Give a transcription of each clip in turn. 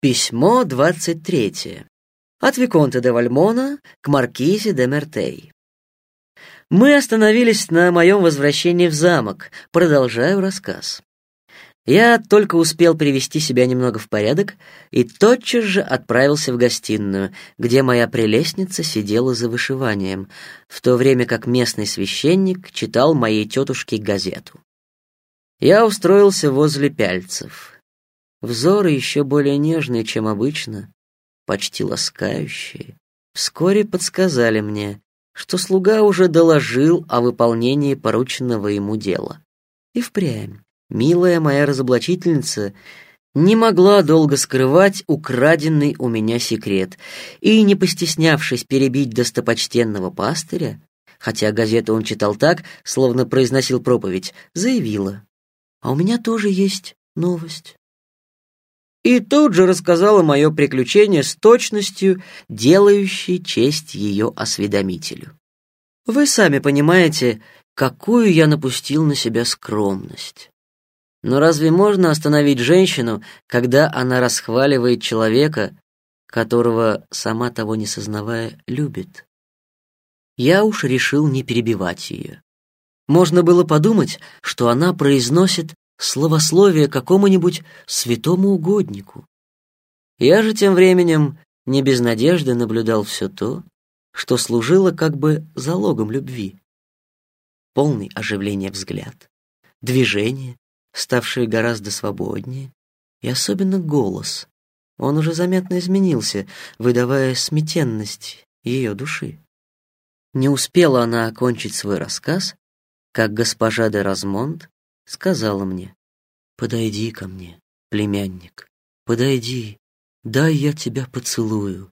Письмо 23. От Виконта де Вальмона к Маркизе де Мертей. Мы остановились на моем возвращении в замок. Продолжаю рассказ. Я только успел привести себя немного в порядок и тотчас же отправился в гостиную, где моя прелестница сидела за вышиванием, в то время как местный священник читал моей тетушке газету. Я устроился возле пяльцев. Взоры еще более нежные, чем обычно, почти ласкающие, вскоре подсказали мне, что слуга уже доложил о выполнении порученного ему дела. И впрямь, милая моя разоблачительница не могла долго скрывать украденный у меня секрет и, не постеснявшись перебить достопочтенного пастыря, хотя газету он читал так, словно произносил проповедь, заявила, «А у меня тоже есть новость» и тут же рассказала мое приключение с точностью, делающей честь ее осведомителю. Вы сами понимаете, какую я напустил на себя скромность. Но разве можно остановить женщину, когда она расхваливает человека, которого, сама того не сознавая, любит? Я уж решил не перебивать ее. Можно было подумать, что она произносит словословие какому-нибудь святому угоднику. Я же тем временем не без надежды наблюдал все то, что служило как бы залогом любви. Полный оживления взгляд, движение, ставшие гораздо свободнее, и особенно голос. Он уже заметно изменился, выдавая сметенность ее души. Не успела она окончить свой рассказ, как госпожа де Размонт сказала мне, «Подойди ко мне, племянник, подойди, дай я тебя поцелую».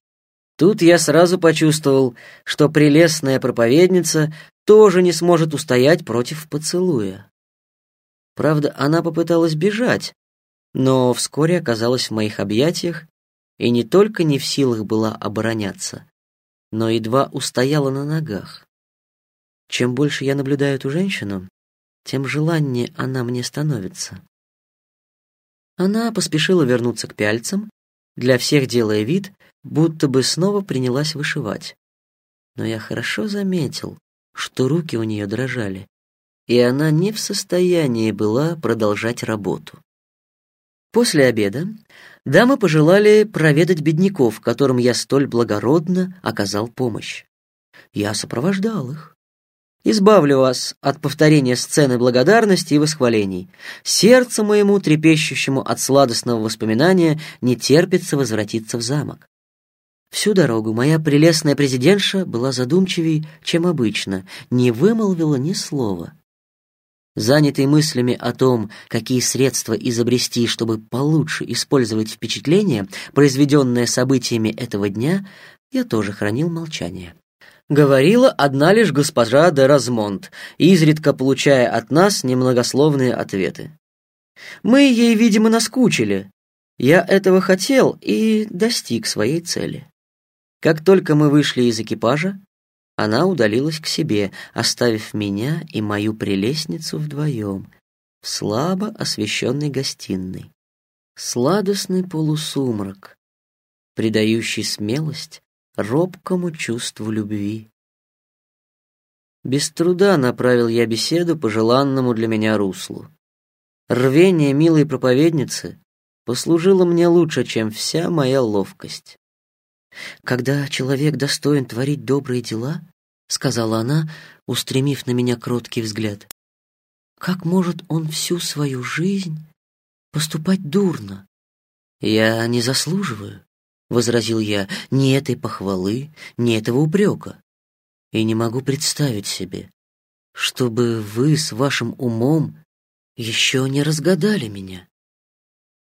Тут я сразу почувствовал, что прелестная проповедница тоже не сможет устоять против поцелуя. Правда, она попыталась бежать, но вскоре оказалась в моих объятиях и не только не в силах была обороняться, но едва устояла на ногах. Чем больше я наблюдаю эту женщину, тем желаннее она мне становится. Она поспешила вернуться к пяльцам, для всех делая вид, будто бы снова принялась вышивать. Но я хорошо заметил, что руки у нее дрожали, и она не в состоянии была продолжать работу. После обеда дамы пожелали проведать бедняков, которым я столь благородно оказал помощь. Я сопровождал их. Избавлю вас от повторения сцены благодарности и восхвалений. Сердцу моему, трепещущему от сладостного воспоминания, не терпится возвратиться в замок. Всю дорогу моя прелестная президентша была задумчивей, чем обычно, не вымолвила ни слова. Занятый мыслями о том, какие средства изобрести, чтобы получше использовать впечатление, произведенное событиями этого дня, я тоже хранил молчание говорила одна лишь госпожа де Размонт, изредка получая от нас немногословные ответы. Мы ей, видимо, наскучили. Я этого хотел и достиг своей цели. Как только мы вышли из экипажа, она удалилась к себе, оставив меня и мою прелестницу вдвоем в слабо освещенной гостиной. Сладостный полусумрак, придающий смелость робкому чувству любви. Без труда направил я беседу по желанному для меня руслу. Рвение милой проповедницы послужило мне лучше, чем вся моя ловкость. «Когда человек достоин творить добрые дела», — сказала она, устремив на меня кроткий взгляд, «как может он всю свою жизнь поступать дурно? Я не заслуживаю. — возразил я, — «ни этой похвалы, ни этого упрека. И не могу представить себе, чтобы вы с вашим умом еще не разгадали меня.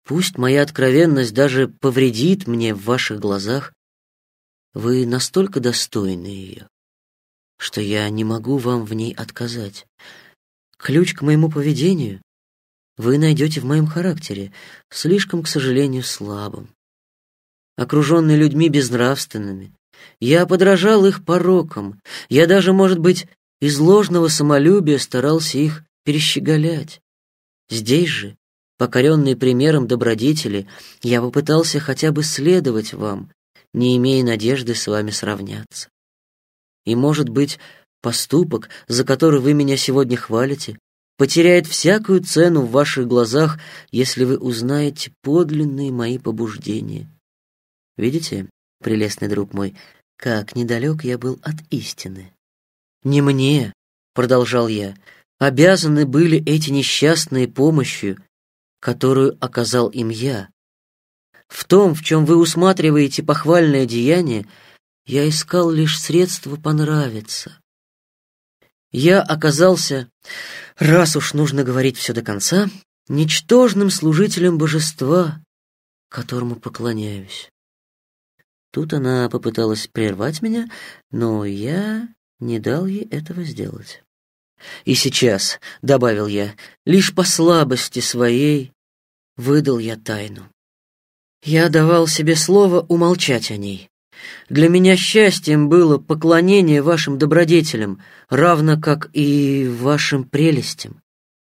Пусть моя откровенность даже повредит мне в ваших глазах, вы настолько достойны ее, что я не могу вам в ней отказать. Ключ к моему поведению вы найдете в моем характере, слишком, к сожалению, слабым окруженный людьми безнравственными. Я подражал их порокам. Я даже, может быть, из ложного самолюбия старался их перещеголять. Здесь же, Покоренный примером добродетели, я попытался хотя бы следовать вам, не имея надежды с вами сравняться. И, может быть, поступок, за который вы меня сегодня хвалите, потеряет всякую цену в ваших глазах, если вы узнаете подлинные мои побуждения. Видите, прелестный друг мой, как недалек я был от истины. Не мне, продолжал я, обязаны были эти несчастные помощью, которую оказал им я. В том, в чем вы усматриваете похвальное деяние, я искал лишь средство понравиться. Я оказался, раз уж нужно говорить все до конца, ничтожным служителем божества, которому поклоняюсь. Тут она попыталась прервать меня, но я не дал ей этого сделать. И сейчас, — добавил я, — лишь по слабости своей выдал я тайну. Я давал себе слово умолчать о ней. Для меня счастьем было поклонение вашим добродетелям, равно как и вашим прелестям.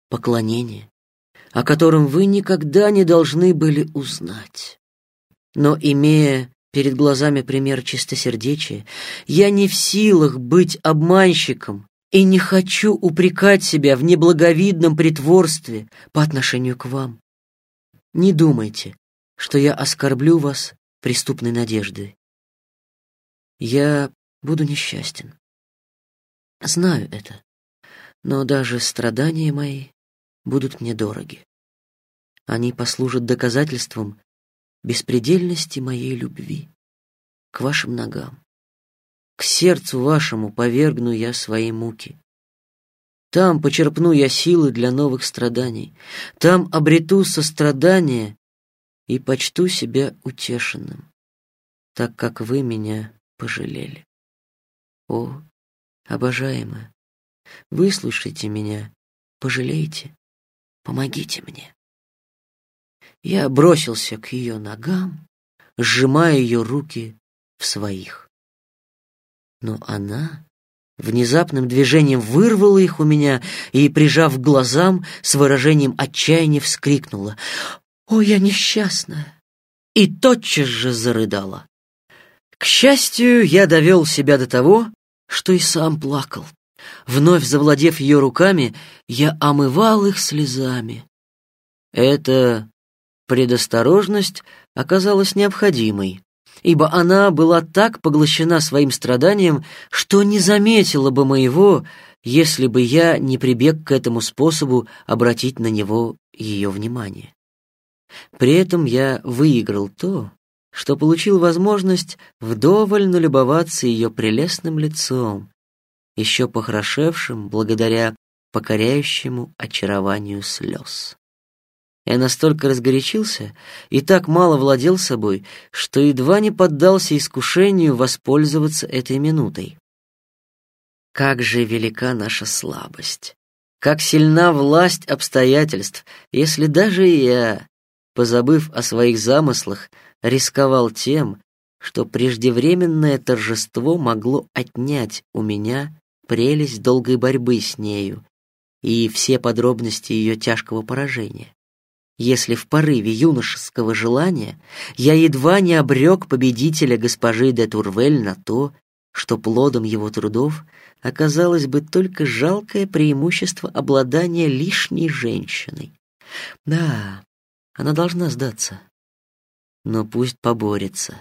Поклонение, о котором вы никогда не должны были узнать. Но, имея перед глазами пример чистосердечия, я не в силах быть обманщиком и не хочу упрекать себя в неблаговидном притворстве по отношению к вам. Не думайте, что я оскорблю вас преступной надеждой. Я буду несчастен. Знаю это, но даже страдания мои будут мне дороги. Они послужат доказательством беспредельности моей любви к вашим ногам. К сердцу вашему повергну я свои муки. Там почерпну я силы для новых страданий. Там обрету сострадание и почту себя утешенным, так как вы меня пожалели. О, обожаемая, выслушайте меня, пожалейте, помогите мне. Я бросился к ее ногам, сжимая ее руки в своих. Но она внезапным движением вырвала их у меня и, прижав к глазам, с выражением отчаяния вскрикнула «О, я несчастная!» и тотчас же зарыдала. К счастью, я довел себя до того, что и сам плакал. Вновь завладев ее руками, я омывал их слезами. Эта предосторожность оказалась необходимой, ибо она была так поглощена своим страданием, что не заметила бы моего, если бы я не прибег к этому способу обратить на него ее внимание. При этом я выиграл то, что получил возможность вдоволь налюбоваться ее прелестным лицом, еще похорошевшим благодаря покоряющему очарованию слез. Я настолько разгорячился и так мало владел собой, что едва не поддался искушению воспользоваться этой минутой. Как же велика наша слабость! Как сильна власть обстоятельств, если даже я, позабыв о своих замыслах, рисковал тем, что преждевременное торжество могло отнять у меня прелесть долгой борьбы с нею и все подробности ее тяжкого поражения. Если в порыве юношеского желания я едва не обрек победителя госпожи де Турвель на то, что плодом его трудов оказалось бы только жалкое преимущество обладания лишней женщиной. Да, она должна сдаться. Но пусть поборется.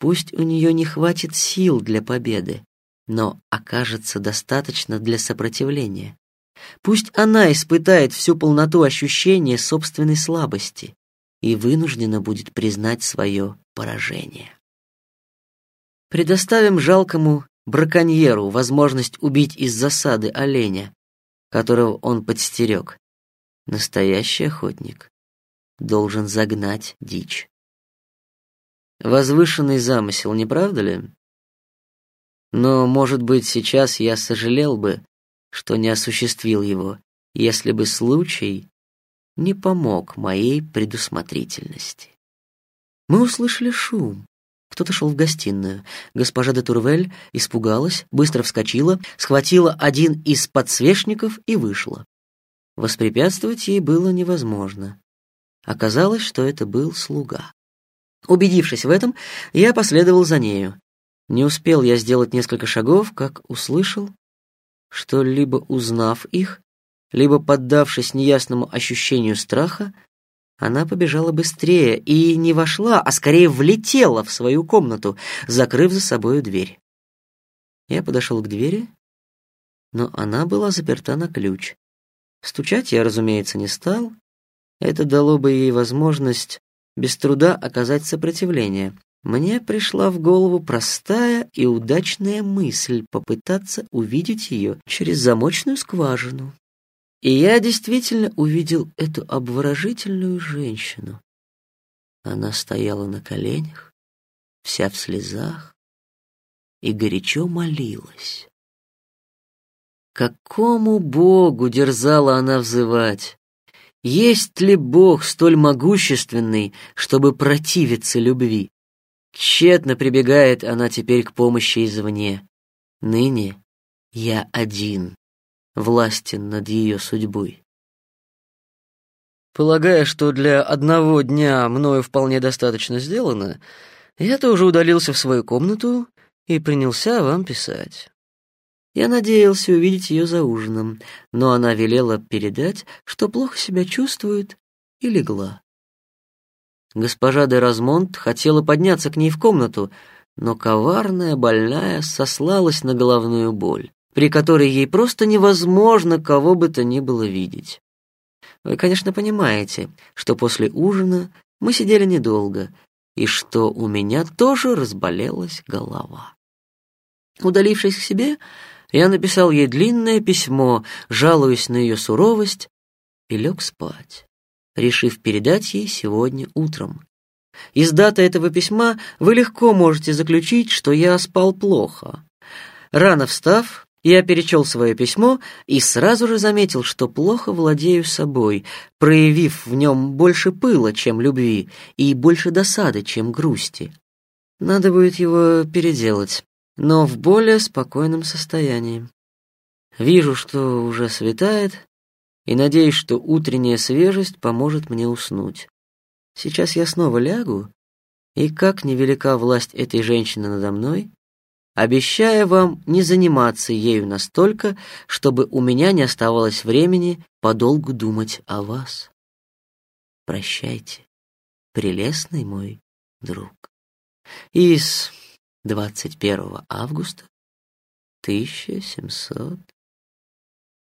Пусть у нее не хватит сил для победы, но окажется достаточно для сопротивления. Пусть она испытает всю полноту ощущения собственной слабости и вынуждена будет признать свое поражение. Предоставим жалкому браконьеру возможность убить из засады оленя, которого он подстерег. Настоящий охотник должен загнать дичь. Возвышенный замысел, не правда ли? Но, может быть, сейчас я сожалел бы, что не осуществил его, если бы случай не помог моей предусмотрительности. Мы услышали шум. Кто-то шел в гостиную. Госпожа де Турвель испугалась, быстро вскочила, схватила один из подсвечников и вышла. Воспрепятствовать ей было невозможно. Оказалось, что это был слуга. Убедившись в этом, я последовал за нею. Не успел я сделать несколько шагов, как услышал, что либо узнав их, либо поддавшись неясному ощущению страха, она побежала быстрее и не вошла, а скорее влетела в свою комнату, закрыв за собою дверь. Я подошел к двери, но она была заперта на ключ. Стучать я, разумеется, не стал. Это дало бы ей возможность без труда оказать сопротивление. Мне пришла в голову простая и удачная мысль попытаться увидеть ее через замочную скважину. И я действительно увидел эту обворожительную женщину. Она стояла на коленях, вся в слезах, и горячо молилась. Какому богу дерзала она взывать? Есть ли бог столь могущественный, чтобы противиться любви? Тщетно прибегает она теперь к помощи извне. Ныне я один властен над ее судьбой. Полагая, что для одного дня мною вполне достаточно сделано, я тоже удалился в свою комнату и принялся вам писать. Я надеялся увидеть ее за ужином, но она велела передать, что плохо себя чувствует, и легла. Госпожа де Размонт хотела подняться к ней в комнату, но коварная больная сослалась на головную боль при которой ей просто невозможно кого бы то ни было видеть. Вы, конечно, понимаете, что после ужина мы сидели недолго, и что у меня тоже разболелась голова. Удалившись к себе, я написал ей длинное письмо, жалуясь на ее суровость, и лег спать, решив передать ей сегодня утром. Из даты этого письма вы легко можете заключить, что я спал плохо. Рано встав, я перечел свое письмо и сразу же заметил, что плохо владею собой, проявив в нем больше пыла, чем любви, и больше досады, чем грусти. Надо будет его переделать, но в более спокойном состоянии. Вижу, что уже светает, и надеюсь, что утренняя свежесть поможет мне уснуть. Сейчас я снова лягу, и как невелика власть этой женщины надо мной, обещая вам не заниматься ею настолько, чтобы у меня не оставалось времени подолгу думать о вас. Прощайте, прелестный мой друг. Из 21 августа 1700